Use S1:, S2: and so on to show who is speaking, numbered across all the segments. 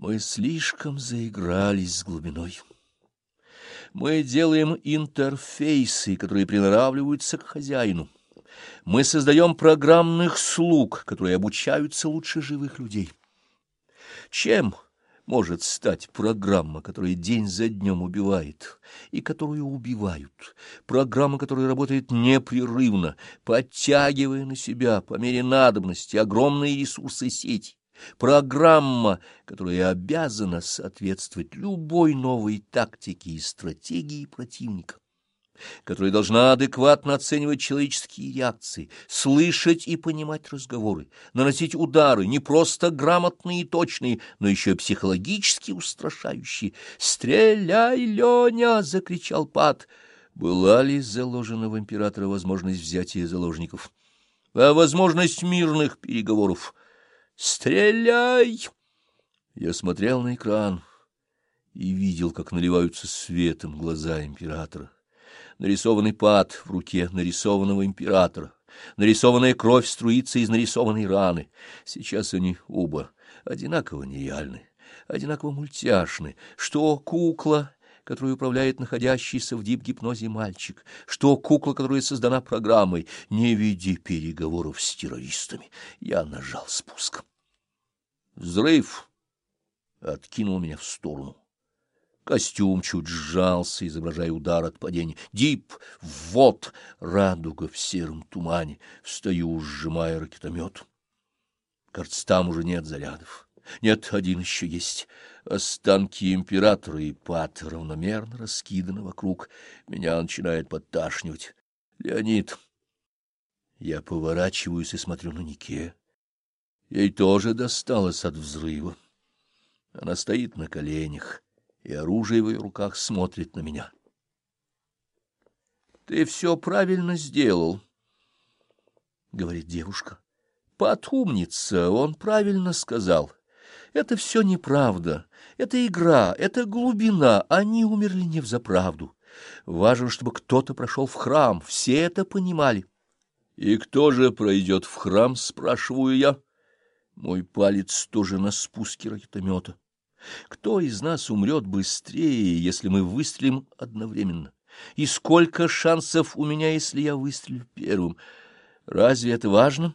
S1: Мы слишком заигрались с глубиной. Мы делаем интерфейсы, которые приноравливаются к хозяину. Мы создаем программных слуг, которые обучаются лучше живых людей. Чем может стать программа, которая день за днем убивает и которую убивают, программа, которая работает непрерывно, подтягивая на себя по мере надобности огромные ресурсы сети, программа, которая обязана соответствовать любой новой тактике и стратегии противника которая должна адекватно оценивать человеческие реакции, слышать и понимать разговоры, наносить удары, не просто грамотные и точные, но еще и психологически устрашающие. «Стреляй, Леня!» — закричал Пат. Была ли заложена в императора возможность взятия заложников? А возможность мирных переговоров? «Стреляй!» Я смотрел на экран и видел, как наливаются светом глаза императора нарисованный пад в руке нарисованного императора. Нарисованная кровь струится из нарисованной раны. Сейчас они оба одинаково нереальны, одинаково мультяшны. Что кукла, которую управляет находящийся в дип-гипнозе мальчик, что кукла, которая создана программой, не веди переговоров с террористами. Я нажал спуск. Взрыв откинул меня в сторону. Костюм чуть сжался, изображая удар от падения. Дип! Вот! Радуга в сером тумане. Встаю, сжимая ракетомет. Кажется, там уже нет зарядов. Нет, один еще есть. Останки императора и пат равномерно раскиданы вокруг. Меня начинает подташнивать. Леонид. Я поворачиваюсь и смотрю на Нике. Ей тоже досталось от взрыва. Она стоит на коленях и оружие в ее руках смотрит на меня. — Ты все правильно сделал, — говорит девушка. — Потумница, он правильно сказал. Это все неправда, это игра, это глубина, они умерли не взаправду. Важно, чтобы кто-то прошел в храм, все это понимали. — И кто же пройдет в храм, спрашиваю я. Мой палец тоже на спуске ракетомета. Кто из нас умрет быстрее, если мы выстрелим одновременно? И сколько шансов у меня, если я выстрелю первым? Разве это важно?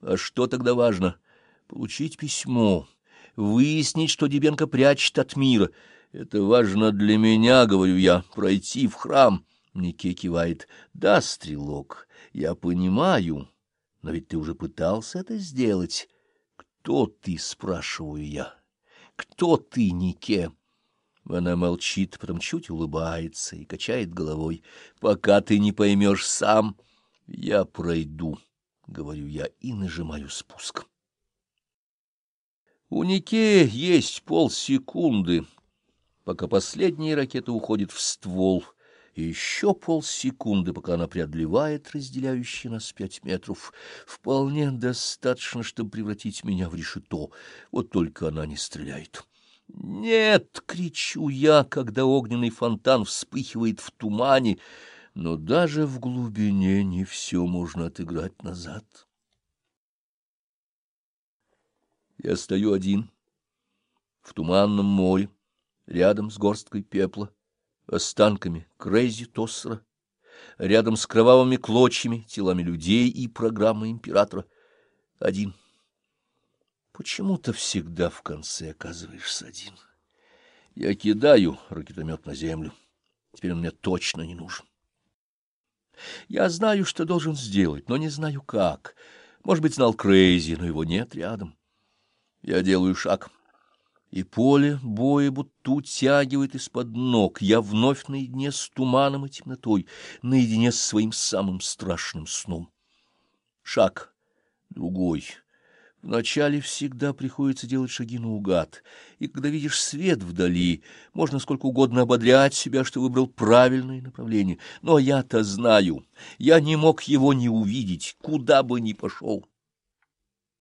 S1: А что тогда важно? Получить письмо, выяснить, что Дебенко прячет от мира. Это важно для меня, говорю я, пройти в храм. Нике кивает. Да, стрелок, я понимаю, но ведь ты уже пытался это сделать. Кто ты, спрашиваю я? Кто ты, Нике? Она молчит, потом чуть улыбается и качает головой. Пока ты не поймешь сам, я пройду, — говорю я и нажимаю спуск. У Нике есть полсекунды, пока последняя ракета уходит в ствол, и еще полсекунды, пока она преодолевает разделяющие нас пять метров. Вполне достаточно, чтобы превратить меня в решето, вот только она не стреляет. «Нет!» — кричу я, когда огненный фонтан вспыхивает в тумане, но даже в глубине не все можно отыграть назад. Я стою один в туманном море, рядом с горсткой пепла останками Крейзи Тоссера, рядом с кровавыми клочьями, телами людей и программой императора. Один. Почему-то всегда в конце оказываешься один. Я кидаю ракетомет на землю. Теперь он мне точно не нужен. Я знаю, что должен сделать, но не знаю как. Может быть, знал Крейзи, но его нет рядом. Я делаю шаг и поле боя будто утягивает из-под ног. Я вновь наедине с туманом и темнотой, наедине с своим самым страшным сном. Шаг другой. Вначале всегда приходится делать шаги наугад, и когда видишь свет вдали, можно сколько угодно ободрять себя, что выбрал правильное направление. Но я-то знаю, я не мог его не увидеть, куда бы ни пошел.